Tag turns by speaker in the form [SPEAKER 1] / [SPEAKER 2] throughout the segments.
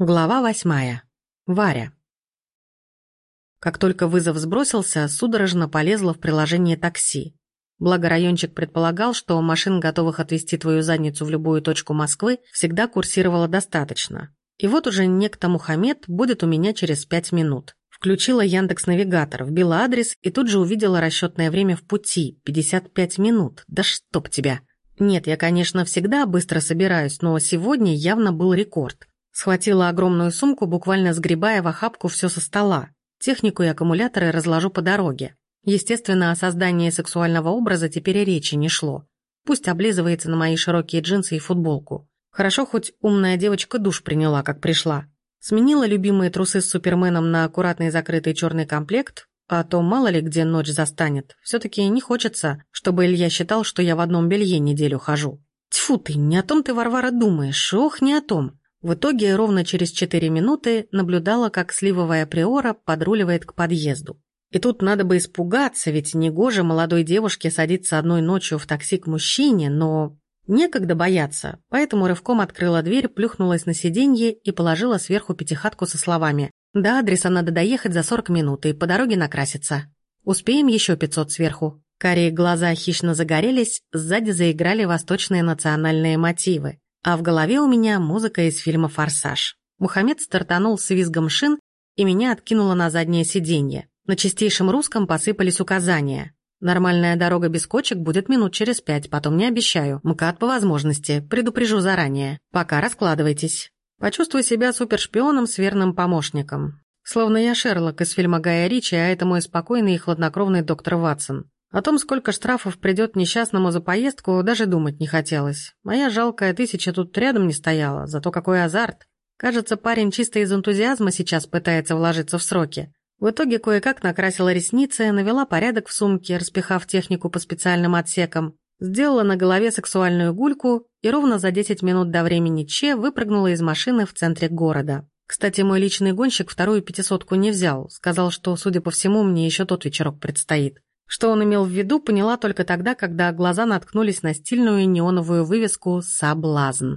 [SPEAKER 1] Глава восьмая. Варя. Как только вызов сбросился, судорожно полезла в приложение такси. Благо райончик предполагал, что машин, готовых отвезти твою задницу в любую точку Москвы, всегда курсировало достаточно. И вот уже некто Мухаммед будет у меня через пять минут. Включила Яндекс Навигатор, вбила адрес и тут же увидела расчетное время в пути – 55 минут. Да чтоб тебя! Нет, я, конечно, всегда быстро собираюсь, но сегодня явно был рекорд. Схватила огромную сумку, буквально сгребая в охапку все со стола. Технику и аккумуляторы разложу по дороге. Естественно, о создании сексуального образа теперь и речи не шло. Пусть облизывается на мои широкие джинсы и футболку. Хорошо, хоть умная девочка душ приняла, как пришла. Сменила любимые трусы с суперменом на аккуратный закрытый черный комплект, а то мало ли где ночь застанет. Все-таки не хочется, чтобы Илья считал, что я в одном белье неделю хожу. Тьфу ты, не о том ты, Варвара, думаешь, ох, не о том. В итоге ровно через 4 минуты наблюдала, как сливовая приора подруливает к подъезду. И тут надо бы испугаться, ведь негоже молодой девушке садиться одной ночью в такси к мужчине, но некогда бояться, поэтому рывком открыла дверь, плюхнулась на сиденье и положила сверху пятихатку со словами «До адреса надо доехать за 40 минут и по дороге накраситься. Успеем еще 500 сверху». Карие глаза хищно загорелись, сзади заиграли восточные национальные мотивы. А в голове у меня музыка из фильма «Форсаж». Мухаммед стартанул с визгом шин, и меня откинуло на заднее сиденье. На чистейшем русском посыпались указания. Нормальная дорога без кочек будет минут через пять, потом не обещаю. МКАД по возможности, предупрежу заранее. Пока раскладывайтесь. Почувствуй себя супершпионом с верным помощником. Словно я Шерлок из фильма Гая Ричи, а это мой спокойный и хладнокровный доктор Ватсон. О том, сколько штрафов придет несчастному за поездку, даже думать не хотелось. Моя жалкая тысяча тут рядом не стояла, зато какой азарт. Кажется, парень чисто из энтузиазма сейчас пытается вложиться в сроки. В итоге кое-как накрасила ресницы, навела порядок в сумке, распихав технику по специальным отсекам, сделала на голове сексуальную гульку и ровно за 10 минут до времени Че выпрыгнула из машины в центре города. Кстати, мой личный гонщик вторую пятисотку не взял, сказал, что, судя по всему, мне еще тот вечерок предстоит. Что он имел в виду, поняла только тогда, когда глаза наткнулись на стильную неоновую вывеску «Соблазн».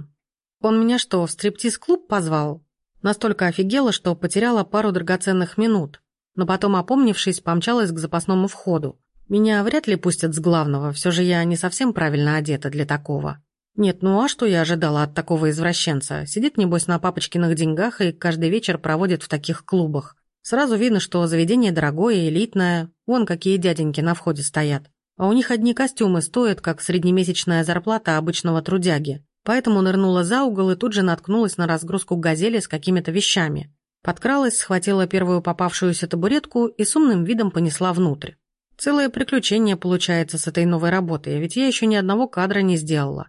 [SPEAKER 1] Он меня что, в стриптиз-клуб позвал? Настолько офигела, что потеряла пару драгоценных минут, но потом, опомнившись, помчалась к запасному входу. Меня вряд ли пустят с главного, все же я не совсем правильно одета для такого. Нет, ну а что я ожидала от такого извращенца? Сидит, небось, на папочкиных деньгах и каждый вечер проводит в таких клубах. Сразу видно, что заведение дорогое, элитное, вон какие дяденьки на входе стоят. А у них одни костюмы стоят, как среднемесячная зарплата обычного трудяги. Поэтому нырнула за угол и тут же наткнулась на разгрузку газели с какими-то вещами. Подкралась, схватила первую попавшуюся табуретку и с умным видом понесла внутрь. Целое приключение получается с этой новой работой, ведь я еще ни одного кадра не сделала.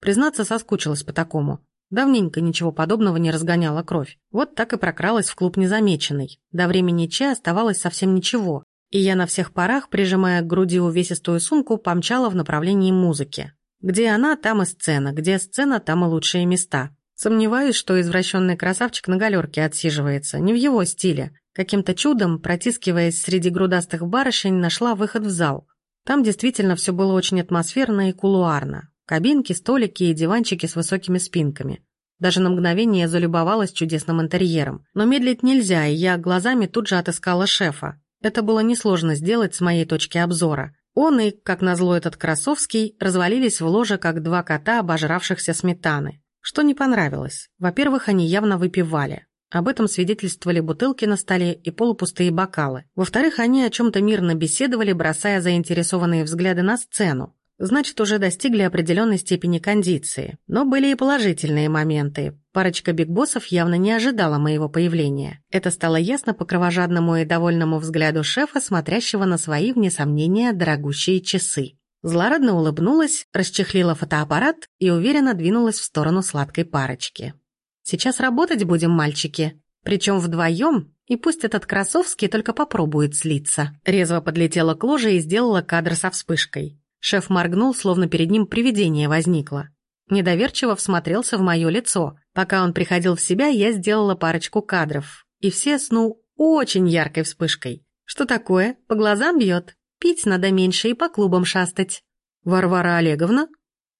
[SPEAKER 1] Признаться, соскучилась по такому. Давненько ничего подобного не разгоняла кровь. Вот так и прокралась в клуб незамеченной. До времени чая оставалось совсем ничего, и я на всех парах, прижимая к груди увесистую сумку, помчала в направлении музыки. Где она, там и сцена, где сцена, там и лучшие места. Сомневаюсь, что извращенный красавчик на галерке отсиживается, не в его стиле. Каким-то чудом, протискиваясь среди грудастых барышень, нашла выход в зал. Там действительно все было очень атмосферно и кулуарно. Кабинки, столики и диванчики с высокими спинками. Даже на мгновение залюбовалась чудесным интерьером. Но медлить нельзя, и я глазами тут же отыскала шефа. Это было несложно сделать с моей точки обзора. Он и, как назло этот Красовский, развалились в ложе, как два кота, обожравшихся сметаны. Что не понравилось? Во-первых, они явно выпивали. Об этом свидетельствовали бутылки на столе и полупустые бокалы. Во-вторых, они о чем-то мирно беседовали, бросая заинтересованные взгляды на сцену значит, уже достигли определенной степени кондиции. Но были и положительные моменты. Парочка бигбоссов явно не ожидала моего появления. Это стало ясно по кровожадному и довольному взгляду шефа, смотрящего на свои, вне сомнения, дорогущие часы. Злорадно улыбнулась, расчехлила фотоаппарат и уверенно двинулась в сторону сладкой парочки. «Сейчас работать будем, мальчики. Причем вдвоем, и пусть этот Красовский только попробует слиться». Резво подлетела к ложе и сделала кадр со вспышкой. Шеф моргнул, словно перед ним привидение возникло. Недоверчиво всмотрелся в мое лицо. Пока он приходил в себя, я сделала парочку кадров. И все с, ну, очень яркой вспышкой. Что такое? По глазам бьет? Пить надо меньше и по клубам шастать. Варвара Олеговна?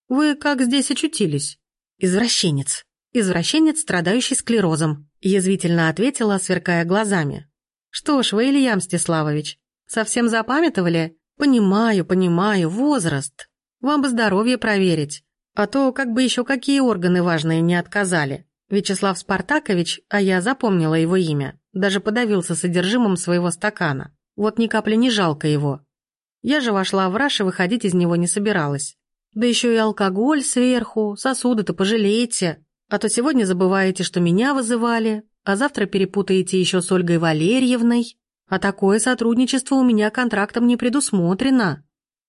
[SPEAKER 1] Вы как здесь очутились? Извращенец. извращенец, страдающий склерозом», язвительно ответила, сверкая глазами. «Что ж вы, Илья Мстиславович, совсем запамятовали? Понимаю, понимаю, возраст. Вам бы здоровье проверить. А то как бы еще какие органы важные не отказали. Вячеслав Спартакович, а я запомнила его имя, даже подавился содержимым своего стакана. Вот ни капли не жалко его. Я же вошла в раш и выходить из него не собиралась. Да еще и алкоголь сверху, сосуды-то пожалеете. А то сегодня забываете, что меня вызывали, а завтра перепутаете еще с Ольгой Валерьевной. А такое сотрудничество у меня контрактом не предусмотрено.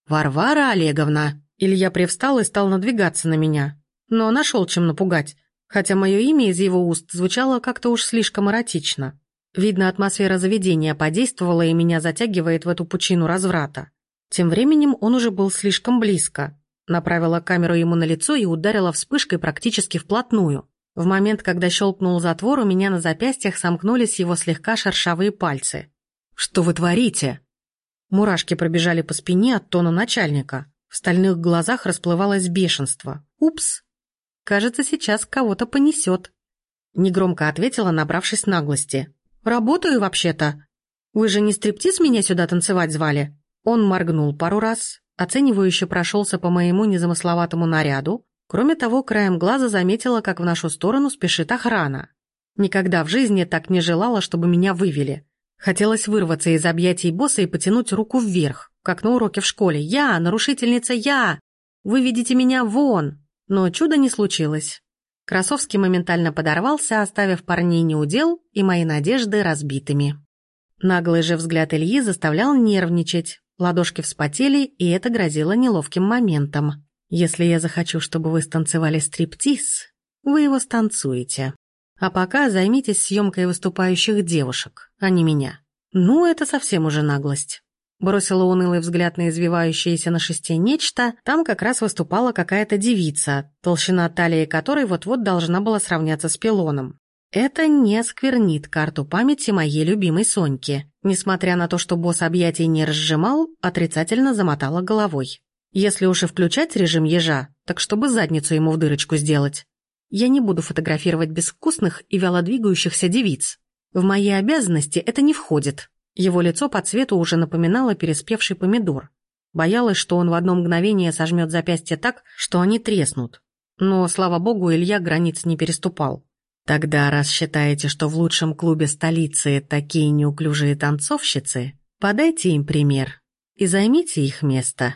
[SPEAKER 1] Варвара Олеговна. Илья привстал и стал надвигаться на меня. Но нашел чем напугать, хотя мое имя из его уст звучало как-то уж слишком эротично. Видно, атмосфера заведения подействовала и меня затягивает в эту пучину разврата. Тем временем он уже был слишком близко. Направила камеру ему на лицо и ударила вспышкой практически вплотную. В момент, когда щелкнул затвор, у меня на запястьях сомкнулись его слегка шершавые пальцы. «Что вы творите?» Мурашки пробежали по спине от тона начальника. В стальных глазах расплывалось бешенство. «Упс! Кажется, сейчас кого-то понесет». Негромко ответила, набравшись наглости. «Работаю вообще-то. Вы же не стриптиз меня сюда танцевать звали?» Он моргнул пару раз, оценивающе прошелся по моему незамысловатому наряду. Кроме того, краем глаза заметила, как в нашу сторону спешит охрана. Никогда в жизни так не желала, чтобы меня вывели. Хотелось вырваться из объятий босса и потянуть руку вверх, как на уроке в школе. «Я, нарушительница, я! Выведите меня вон!» Но чуда не случилось. Красовский моментально подорвался, оставив парней неудел и мои надежды разбитыми. Наглый же взгляд Ильи заставлял нервничать. Ладошки вспотели, и это грозило неловким моментом. «Если я захочу, чтобы вы станцевали стриптиз, вы его станцуете. А пока займитесь съемкой выступающих девушек, а не меня. Ну, это совсем уже наглость». Бросила унылый взгляд на извивающееся на шесте нечто, там как раз выступала какая-то девица, толщина талии которой вот-вот должна была сравняться с пилоном. Это не сквернит карту памяти моей любимой Соньки. Несмотря на то, что босс объятий не разжимал, отрицательно замотала головой. Если уж и включать режим ежа, так чтобы задницу ему в дырочку сделать. Я не буду фотографировать безвкусных и вялодвигающихся девиц. В мои обязанности это не входит. Его лицо по цвету уже напоминало переспевший помидор. Боялась, что он в одно мгновение сожмет запястье так, что они треснут. Но, слава богу, Илья границ не переступал. Тогда, раз считаете, что в лучшем клубе столицы такие неуклюжие танцовщицы, подайте им пример и займите их место.